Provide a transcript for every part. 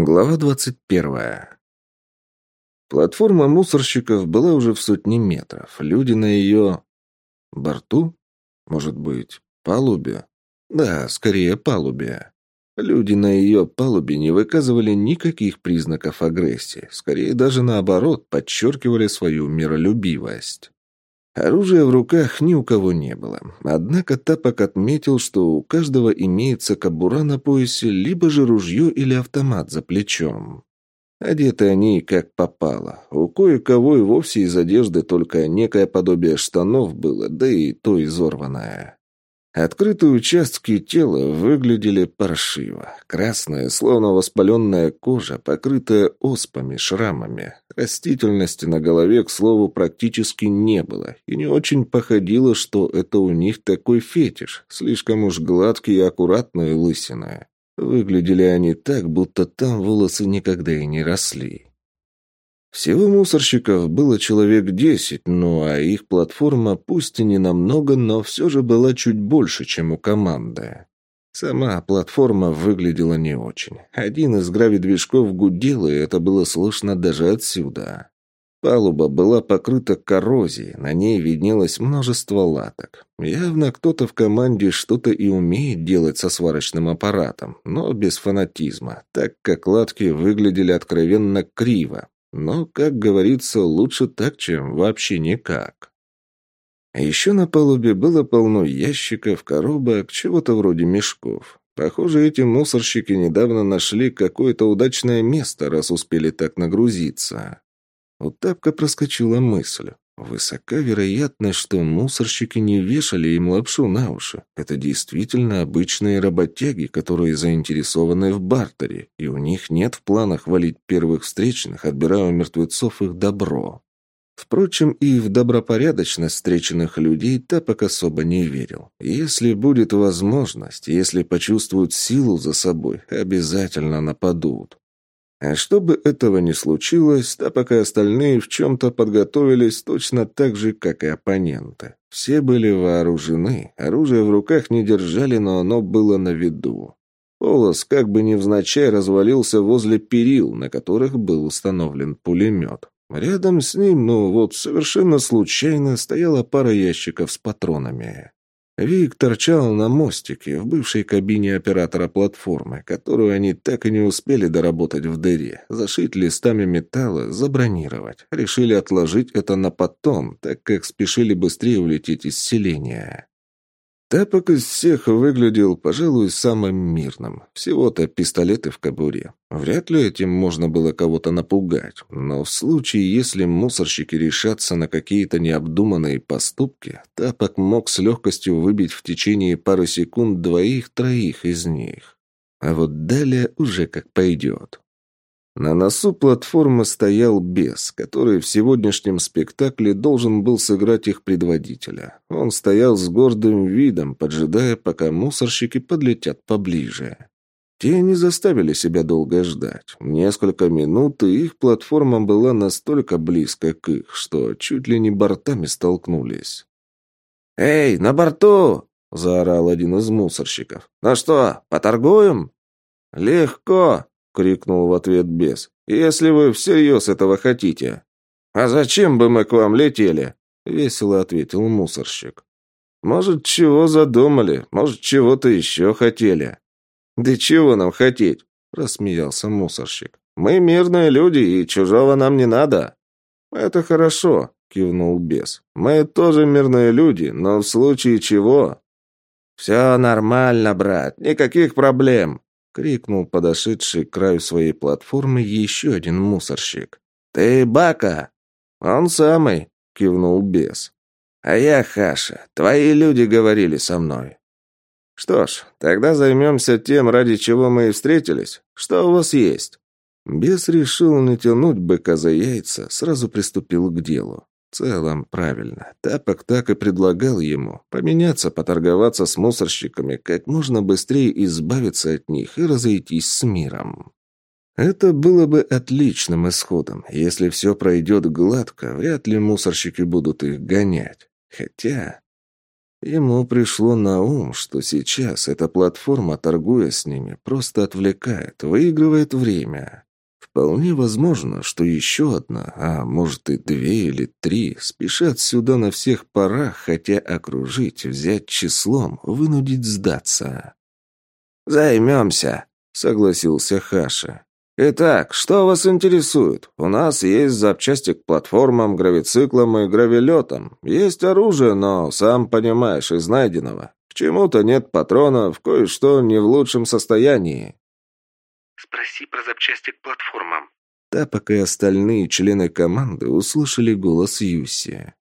Глава двадцать первая. Платформа мусорщиков была уже в сотни метров. Люди на ее... борту? Может быть, палубе? Да, скорее палубе. Люди на ее палубе не выказывали никаких признаков агрессии. Скорее даже наоборот, подчеркивали свою миролюбивость. Оружия в руках ни у кого не было. Однако Тапок отметил, что у каждого имеется кобура на поясе, либо же ружье или автомат за плечом. Одеты они как попало. У кое-кого и вовсе из одежды только некое подобие штанов было, да и то изорванное. Открытые участки тела выглядели паршиво. Красная, словно воспаленная кожа, покрытая оспами, шрамами. Растительности на голове, к слову, практически не было. И не очень походило, что это у них такой фетиш. Слишком уж гладкие и аккуратные лысины. Выглядели они так, будто там волосы никогда и не росли. Всего мусорщиков было человек десять, ну а их платформа пусть и не намного, но все же была чуть больше, чем у команды. Сама платформа выглядела не очень. Один из гравидвижков гудел, и это было слышно даже отсюда. Палуба была покрыта коррозией, на ней виднелось множество латок. Явно кто-то в команде что-то и умеет делать со сварочным аппаратом, но без фанатизма, так как латки выглядели откровенно криво, но, как говорится, лучше так, чем вообще никак. Еще на палубе было полно ящиков, коробок, чего-то вроде мешков. Похоже, эти мусорщики недавно нашли какое-то удачное место, раз успели так нагрузиться. У Тапка проскочила мысль. Высока вероятность, что мусорщики не вешали им лапшу на уши. Это действительно обычные работяги, которые заинтересованы в бартере, и у них нет в планах валить первых встречных, отбирая у мертвецов их добро. Впрочем, и в добропорядочность встреченных людей Тапок особо не верил. Если будет возможность, если почувствуют силу за собой, обязательно нападут. А чтобы этого не случилось, да пока остальные в чем-то подготовились точно так же, как и оппоненты. Все были вооружены, оружие в руках не держали, но оно было на виду. Полос как бы невзначай развалился возле перил, на которых был установлен пулемет. Рядом с ним, ну вот совершенно случайно, стояла пара ящиков с патронами. Вик торчал на мостике в бывшей кабине оператора платформы, которую они так и не успели доработать в дыре, зашить листами металла, забронировать. Решили отложить это на потом, так как спешили быстрее улететь из селения. Тапок из всех выглядел, пожалуй, самым мирным. Всего-то пистолеты в кобуре. Вряд ли этим можно было кого-то напугать. Но в случае, если мусорщики решатся на какие-то необдуманные поступки, Тапок мог с легкостью выбить в течение пары секунд двоих-троих из них. А вот далее уже как пойдет. На носу платформы стоял бес, который в сегодняшнем спектакле должен был сыграть их предводителя. Он стоял с гордым видом, поджидая, пока мусорщики подлетят поближе. Те не заставили себя долго ждать. Несколько минут, и их платформа была настолько близко к их, что чуть ли не бортами столкнулись. «Эй, на борту!» — заорал один из мусорщиков. «Ну что, поторгуем?» «Легко!» Крикнул в ответ бес. «Если вы всерьез этого хотите». «А зачем бы мы к вам летели?» — весело ответил мусорщик. «Может, чего задумали, может, чего-то еще хотели». «Да чего нам хотеть?» — рассмеялся мусорщик. «Мы мирные люди, и чужого нам не надо». «Это хорошо», — кивнул бес. «Мы тоже мирные люди, но в случае чего...» «Все нормально, брат, никаких проблем», — крикнул подошедший к краю своей платформы еще один мусорщик. «Ты Бака?» «Он самый», — кивнул бес. «А я Хаша. Твои люди говорили со мной». «Что ж, тогда займемся тем, ради чего мы и встретились. Что у вас есть?» Бес решил не тянуть быка за яйца, сразу приступил к делу. В целом, правильно. Тапок так и предлагал ему поменяться, поторговаться с мусорщиками, как можно быстрее избавиться от них и разойтись с миром. Это было бы отличным исходом. Если все пройдет гладко, вряд ли мусорщики будут их гонять. Хотя... Ему пришло на ум, что сейчас эта платформа, торгуя с ними, просто отвлекает, выигрывает время. Вполне возможно, что еще одна, а может и две или три, спешат сюда на всех парах, хотя окружить, взять числом, вынудить сдаться. «Займемся», — согласился Хаша. «Итак, что вас интересует? У нас есть запчасти к платформам, гравициклам и гравилетам. Есть оружие, но, сам понимаешь, из найденного. К чему-то нет патронов, кое-что не в лучшем состоянии». «Спроси про запчасти к платформам». Тапок и остальные члены команды услышали голос Юси.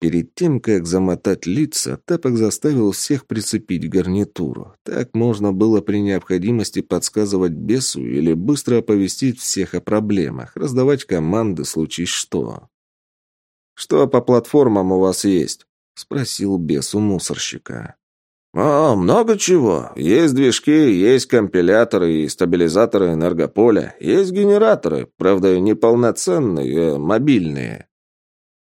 Перед тем, как замотать лица, Тапок заставил всех прицепить гарнитуру. Так можно было при необходимости подсказывать бесу или быстро оповестить всех о проблемах, раздавать команды, случись что. «Что по платформам у вас есть?» — спросил бес у мусорщика. «О, много чего. Есть движки, есть компиляторы и стабилизаторы энергополя, есть генераторы, правда, неполноценные, а мобильные».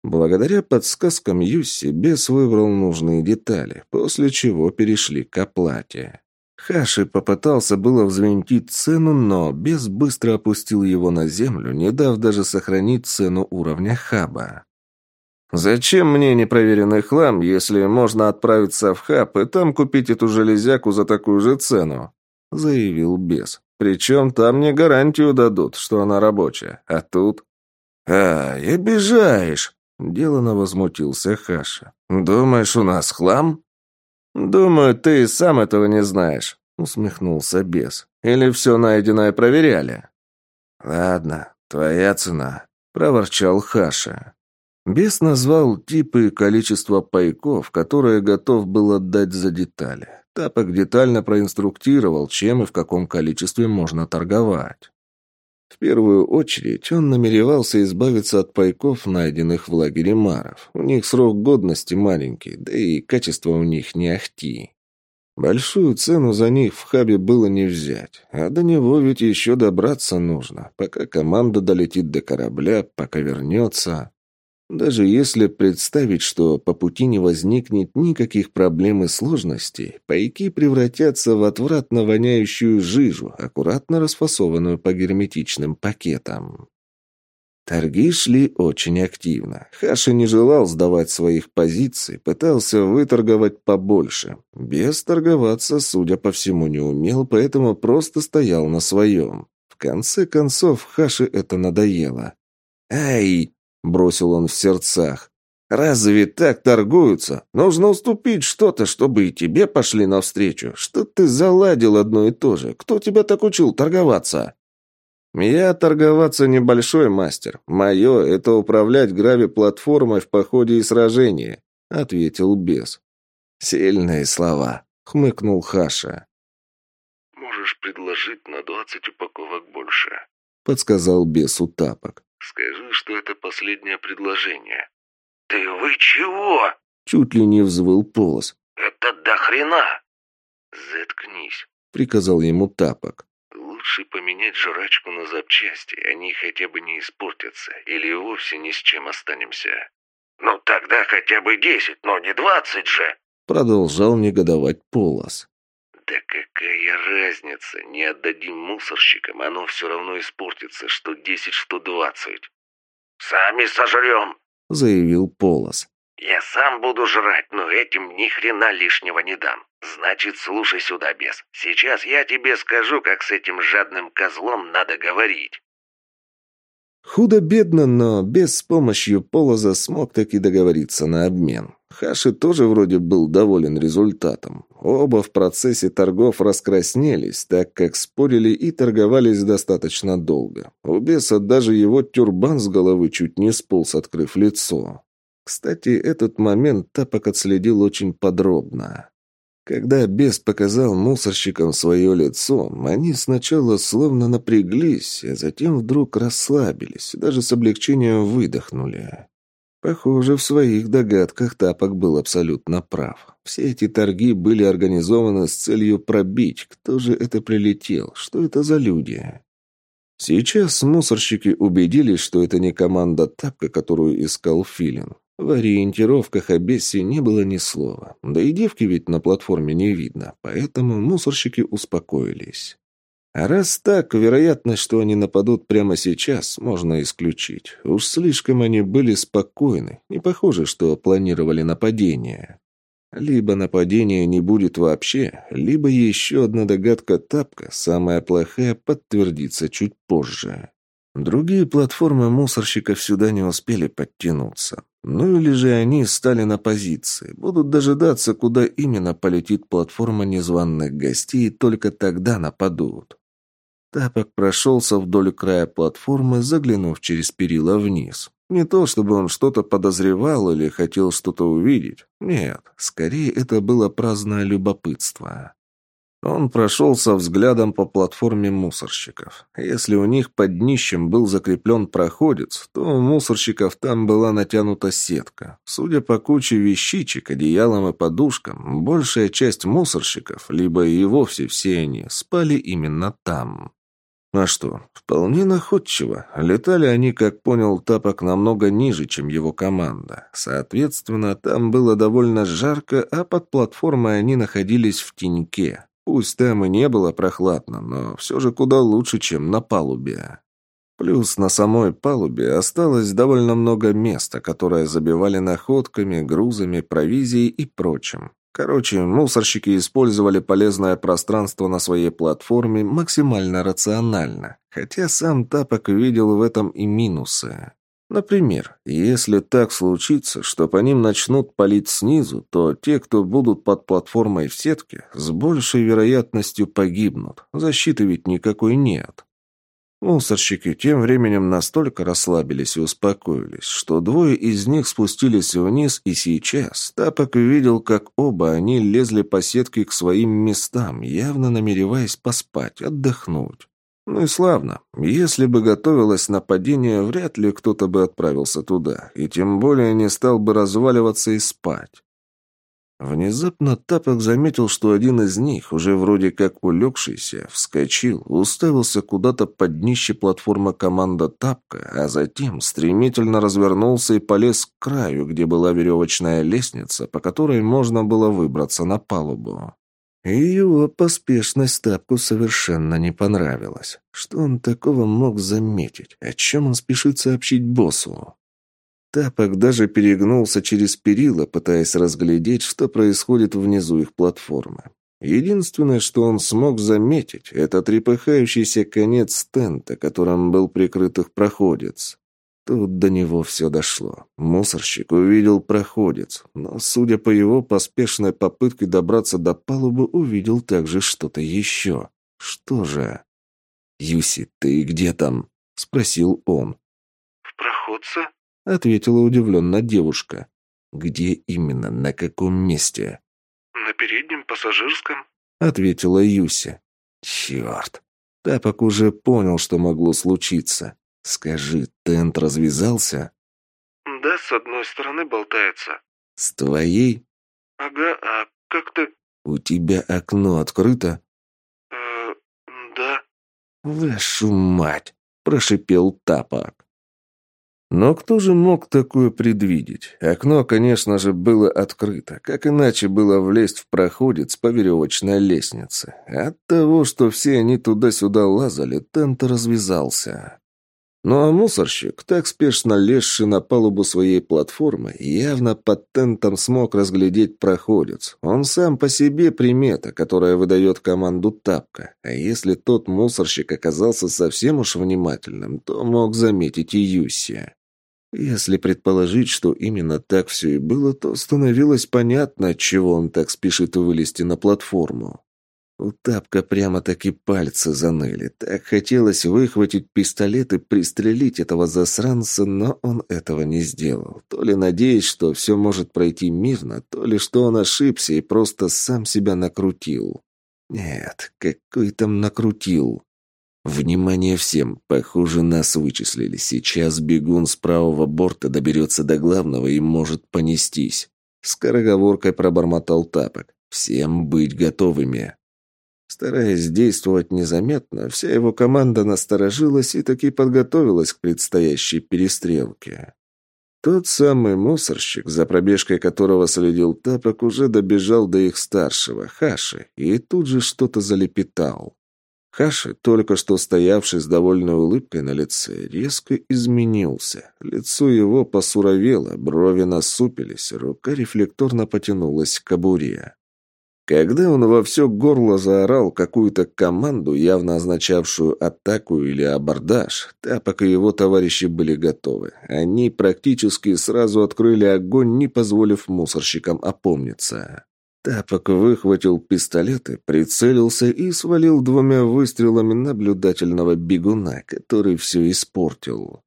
Благодаря подсказкам Юси бес выбрал нужные детали, после чего перешли к оплате. Хаши попытался было взвинтить цену, но бес быстро опустил его на землю, не дав даже сохранить цену уровня хаба. «Зачем мне непроверенный хлам, если можно отправиться в хаб и там купить эту железяку за такую же цену?» — заявил бес. «Причем там мне гарантию дадут, что она рабочая, а тут...» «А, обижаешь!» Делано возмутился Хаша. «Думаешь, у нас хлам?» «Думаю, ты сам этого не знаешь», — усмехнулся бес. «Или все найденное проверяли?» «Ладно, твоя цена», — проворчал Хаша. Бес назвал типы и количество пайков, которые готов был отдать за детали. Тапок детально проинструктировал, чем и в каком количестве можно торговать. В первую очередь он намеревался избавиться от пайков, найденных в лагере маров. У них срок годности маленький, да и качество у них не ахти. Большую цену за них в хабе было не взять, а до него ведь еще добраться нужно, пока команда долетит до корабля, пока вернется. Даже если представить, что по пути не возникнет никаких проблем и сложностей, пайки превратятся в отвратно воняющую жижу, аккуратно расфасованную по герметичным пакетам. Торги шли очень активно. Хаша не желал сдавать своих позиций, пытался выторговать побольше. Без торговаться, судя по всему, не умел, поэтому просто стоял на своем. В конце концов, Хаше это надоело. «Ай!» Бросил он в сердцах. «Разве так торгуются? Нужно уступить что-то, чтобы и тебе пошли навстречу. Что ты заладил одно и то же? Кто тебя так учил торговаться?» «Я торговаться небольшой мастер. Мое — это управлять грави-платформой в походе и сражении», — ответил бес. «Сильные слова», — хмыкнул Хаша. «Можешь предложить на двадцать упаковок больше», — подсказал бесу тапок. Скажи, что это последнее предложение». «Ты вы чего?» Чуть ли не взвыл полос. «Это до хрена!» «Заткнись», — приказал ему тапок. «Лучше поменять жрачку на запчасти, они хотя бы не испортятся, или вовсе ни с чем останемся». «Ну тогда хотя бы десять, но не двадцать же!» Продолжал негодовать Полос. «Да какая разница? Не отдадим мусорщикам, оно все равно испортится, что десять, что двадцать». «Сами сожрем», — заявил Полос. «Я сам буду жрать, но этим ни хрена лишнего не дам. Значит, слушай сюда, бес. Сейчас я тебе скажу, как с этим жадным козлом надо говорить». Худо-бедно, но без с помощью Полоза смог таки договориться на обмен. Хаши тоже вроде был доволен результатом. Оба в процессе торгов раскраснелись, так как спорили и торговались достаточно долго. У беса даже его тюрбан с головы чуть не сполз, открыв лицо. Кстати, этот момент Тапок отследил очень подробно. Когда бес показал мусорщикам свое лицо, они сначала словно напряглись, а затем вдруг расслабились, даже с облегчением выдохнули. Похоже, в своих догадках Тапок был абсолютно прав. Все эти торги были организованы с целью пробить, кто же это прилетел, что это за люди. Сейчас мусорщики убедились, что это не команда Тапка, которую искал Филин. В ориентировках о Бессе не было ни слова. Да и девки ведь на платформе не видно, поэтому мусорщики успокоились. А раз так, вероятность, что они нападут прямо сейчас, можно исключить. Уж слишком они были спокойны, не похоже, что планировали нападение. Либо нападения не будет вообще, либо еще одна догадка Тапка, самая плохая, подтвердится чуть позже. Другие платформы мусорщиков сюда не успели подтянуться. Ну или же они стали на позиции, будут дожидаться, куда именно полетит платформа незваных гостей, и только тогда нападут. Тапок прошелся вдоль края платформы, заглянув через перила вниз. Не то, чтобы он что-то подозревал или хотел что-то увидеть. Нет, скорее это было праздное любопытство. Он прошелся взглядом по платформе мусорщиков. Если у них под днищем был закреплен проходец, то у мусорщиков там была натянута сетка. Судя по куче вещичек, одеялам и подушкам, большая часть мусорщиков, либо и вовсе все они, спали именно там. А что, вполне находчиво. Летали они, как понял Тапок, намного ниже, чем его команда. Соответственно, там было довольно жарко, а под платформой они находились в теньке. Пусть там и не было прохладно, но все же куда лучше, чем на палубе. Плюс на самой палубе осталось довольно много места, которое забивали находками, грузами, провизией и прочим. Короче, мусорщики использовали полезное пространство на своей платформе максимально рационально, хотя сам Тапок видел в этом и минусы. Например, если так случится, что по ним начнут палить снизу, то те, кто будут под платформой в сетке, с большей вероятностью погибнут. Защиты ведь никакой нет. Мусорщики тем временем настолько расслабились и успокоились, что двое из них спустились вниз, и сейчас Тапок видел, как оба они лезли по сетке к своим местам, явно намереваясь поспать, отдохнуть. Ну и славно. Если бы готовилось нападение, вряд ли кто-то бы отправился туда, и тем более не стал бы разваливаться и спать. Внезапно Тапок заметил, что один из них, уже вроде как улегшийся, вскочил, уставился куда-то под днище платформы команда Тапка, а затем стремительно развернулся и полез к краю, где была веревочная лестница, по которой можно было выбраться на палубу. И его поспешность Тапку совершенно не понравилась. Что он такого мог заметить? О чем он спешит сообщить боссу? Тапок даже перегнулся через перила, пытаясь разглядеть, что происходит внизу их платформы. Единственное, что он смог заметить, это трепыхающийся конец тента, которым был прикрыт их проходец. Тут до него все дошло. Мусорщик увидел проходец, но, судя по его поспешной попытке добраться до палубы, увидел также что-то еще. Что же? «Юси, ты где там?» — спросил он. «В проходце?» — ответила удивленно девушка. «Где именно? На каком месте?» «На переднем пассажирском», — ответила Юся. «Черт!» Тапок уже понял, что могло случиться. «Скажи, тент развязался?» «Да, с одной стороны болтается». «С твоей?» «Ага, а как ты...» «У тебя окно открыто?» «Э, да». «Вашу мать!» — прошипел Тапок. Но кто же мог такое предвидеть? Окно, конечно же, было открыто. Как иначе было влезть в проходец по веревочной лестнице? От того, что все они туда-сюда лазали, тент развязался. Ну а мусорщик, так спешно лезший на палубу своей платформы, явно под тентом смог разглядеть проходец. Он сам по себе примета, которая выдает команду тапка. А если тот мусорщик оказался совсем уж внимательным, то мог заметить и Юси. Если предположить, что именно так все и было, то становилось понятно, чего он так спешит вылезти на платформу. У Тапка прямо-таки пальцы заныли. Так хотелось выхватить пистолет и пристрелить этого засранца, но он этого не сделал. То ли надеясь, что все может пройти мирно, то ли что он ошибся и просто сам себя накрутил. Нет, какой там накрутил. «Внимание всем! Похоже, нас вычислили. Сейчас бегун с правого борта доберется до главного и может понестись». Скороговоркой пробормотал Тапок. «Всем быть готовыми». Стараясь действовать незаметно, вся его команда насторожилась и таки подготовилась к предстоящей перестрелке. Тот самый мусорщик, за пробежкой которого следил Тапок, уже добежал до их старшего, Хаши, и тут же что-то залепетал. Хаши, только что стоявший с довольной улыбкой на лице, резко изменился. Лицо его посуровело, брови насупились, рука рефлекторно потянулась к кобуре. Когда он во все горло заорал какую-то команду, явно означавшую атаку или абордаж, Тапок и его товарищи были готовы. Они практически сразу открыли огонь, не позволив мусорщикам опомниться. Тапок выхватил пистолеты, прицелился и свалил двумя выстрелами наблюдательного бегуна, который все испортил.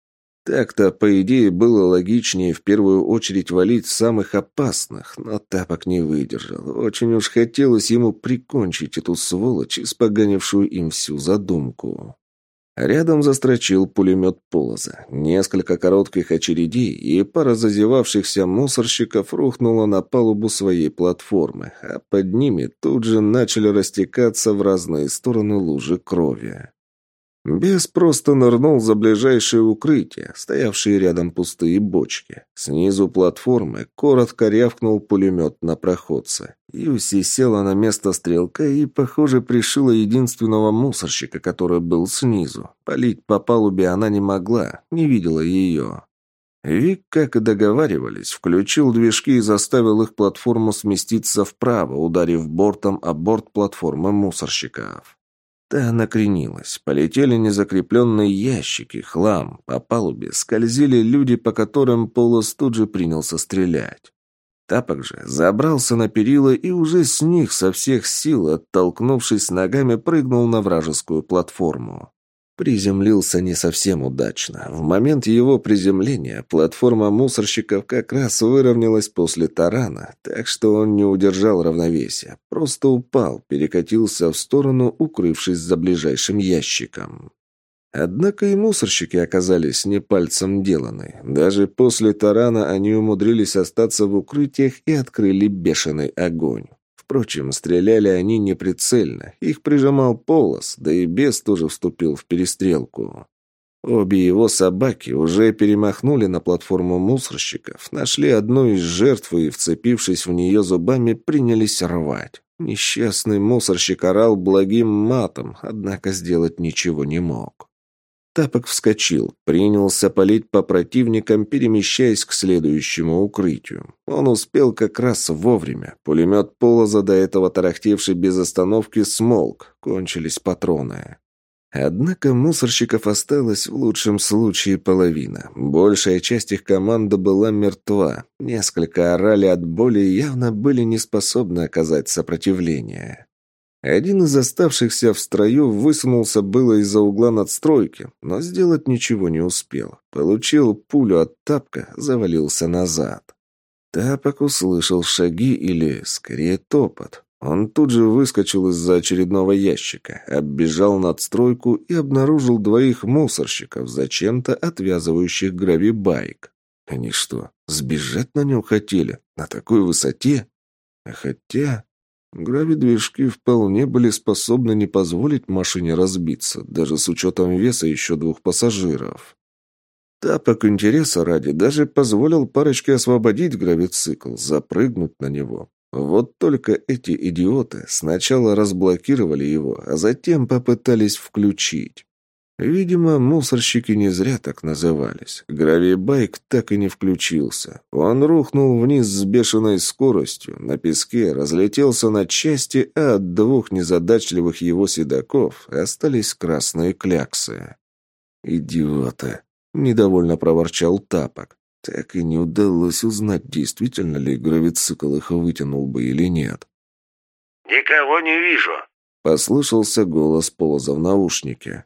Так-то, по идее, было логичнее в первую очередь валить самых опасных, но Тапок не выдержал. Очень уж хотелось ему прикончить эту сволочь, испоганившую им всю задумку. Рядом застрочил пулемет Полоза. Несколько коротких очередей, и пара зазевавшихся мусорщиков рухнула на палубу своей платформы, а под ними тут же начали растекаться в разные стороны лужи крови. Бес просто нырнул за ближайшее укрытие, стоявшие рядом пустые бочки. Снизу платформы коротко рявкнул пулемет на проходце. Юси села на место стрелка и, похоже, пришила единственного мусорщика, который был снизу. Полить по палубе она не могла, не видела ее. Вик, как и договаривались, включил движки и заставил их платформу сместиться вправо, ударив бортом о борт платформы мусорщиков. Та накренилась. Полетели незакрепленные ящики, хлам. По палубе скользили люди, по которым Полос тут же принялся стрелять. Тапок же забрался на перила и уже с них со всех сил, оттолкнувшись ногами, прыгнул на вражескую платформу. Приземлился не совсем удачно. В момент его приземления платформа мусорщиков как раз выровнялась после тарана, так что он не удержал равновесия. Просто упал, перекатился в сторону, укрывшись за ближайшим ящиком. Однако и мусорщики оказались не пальцем деланы. Даже после тарана они умудрились остаться в укрытиях и открыли бешеный огонь. Впрочем, стреляли они неприцельно. Их прижимал Полос, да и бес тоже вступил в перестрелку. Обе его собаки уже перемахнули на платформу мусорщиков, нашли одну из жертв и, вцепившись в нее зубами, принялись рвать. Несчастный мусорщик орал благим матом, однако сделать ничего не мог. Тапок вскочил, принялся палить по противникам, перемещаясь к следующему укрытию. Он успел как раз вовремя. Пулемет Полоза, до этого тарахтевший без остановки, смолк. Кончились патроны. Однако мусорщиков осталось в лучшем случае половина. Большая часть их команды была мертва. Несколько орали от боли и явно были не способны оказать сопротивление. Один из оставшихся в строю высунулся было из-за угла надстройки, но сделать ничего не успел. Получил пулю от тапка, завалился назад. Тапок услышал шаги или, скорее, топот. Он тут же выскочил из-за очередного ящика, оббежал надстройку и обнаружил двоих мусорщиков, зачем-то отвязывающих гравибайк. Они что, сбежать на нем хотели? На такой высоте? А хотя... Гравидвижки вполне были способны не позволить машине разбиться, даже с учетом веса еще двух пассажиров. Тапок интереса ради даже позволил парочке освободить гравицикл, запрыгнуть на него. Вот только эти идиоты сначала разблокировали его, а затем попытались включить. Видимо, мусорщики не зря так назывались. Гравибайк так и не включился. Он рухнул вниз с бешеной скоростью, на песке разлетелся на части, а от двух незадачливых его седаков остались красные кляксы. «Идиоты!» — недовольно проворчал Тапок. Так и не удалось узнать, действительно ли гравицикл их вытянул бы или нет. «Никого не вижу!» — послышался голос Полоза в наушнике.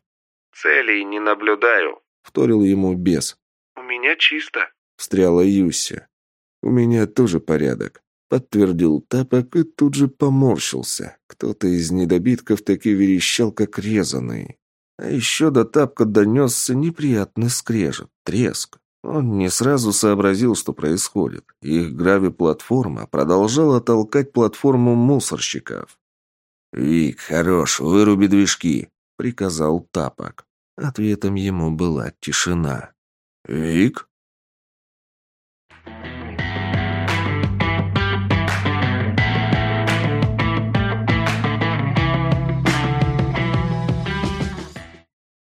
«Целей не наблюдаю», — вторил ему бес. «У меня чисто», — встряла Юся. «У меня тоже порядок», — подтвердил Тапок и тут же поморщился. Кто-то из недобитков таки верещал, как резанный. А еще до Тапка донесся неприятный скрежет, треск. Он не сразу сообразил, что происходит. Их грави-платформа продолжала толкать платформу мусорщиков. «Вик, хорош, выруби движки», — приказал Тапок. Ответом ему была тишина. «Вик?»